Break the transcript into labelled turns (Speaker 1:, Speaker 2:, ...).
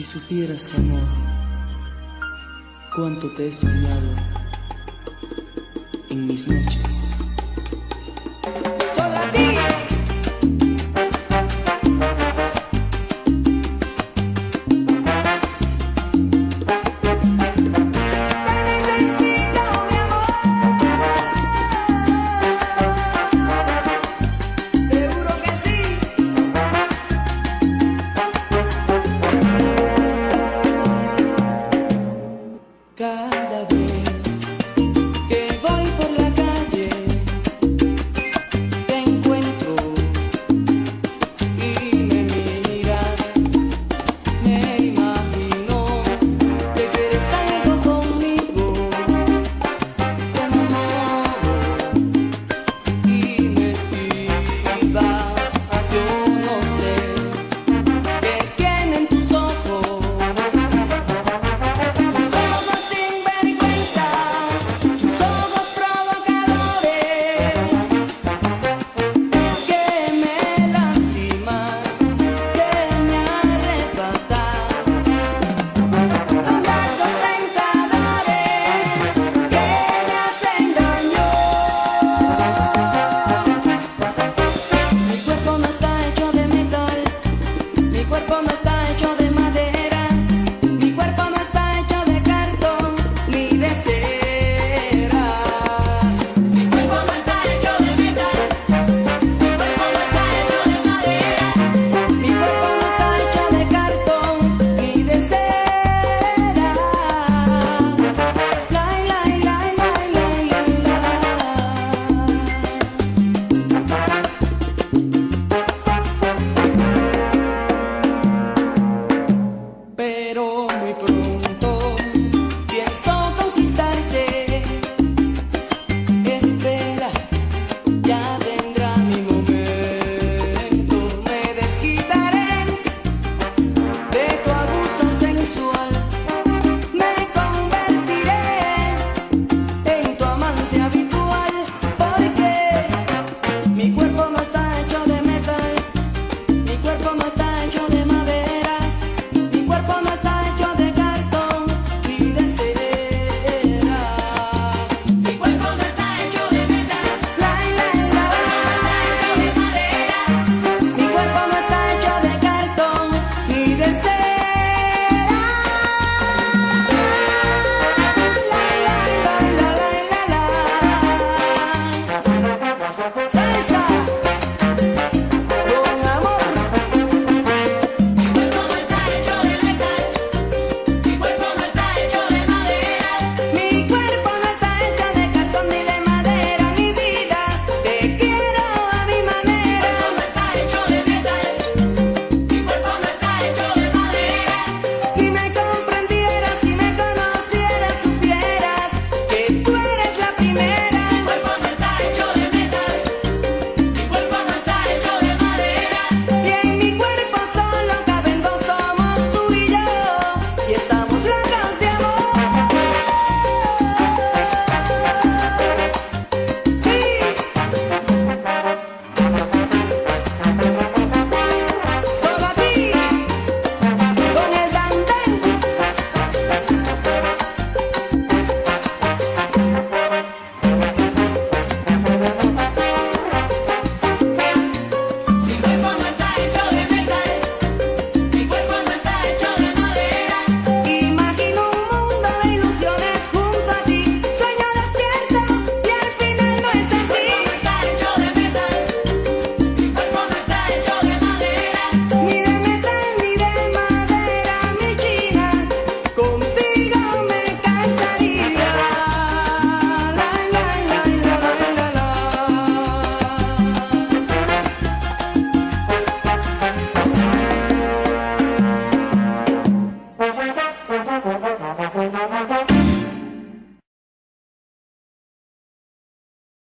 Speaker 1: Si supieras, amor, cuánto te he soñado en mis noches. God.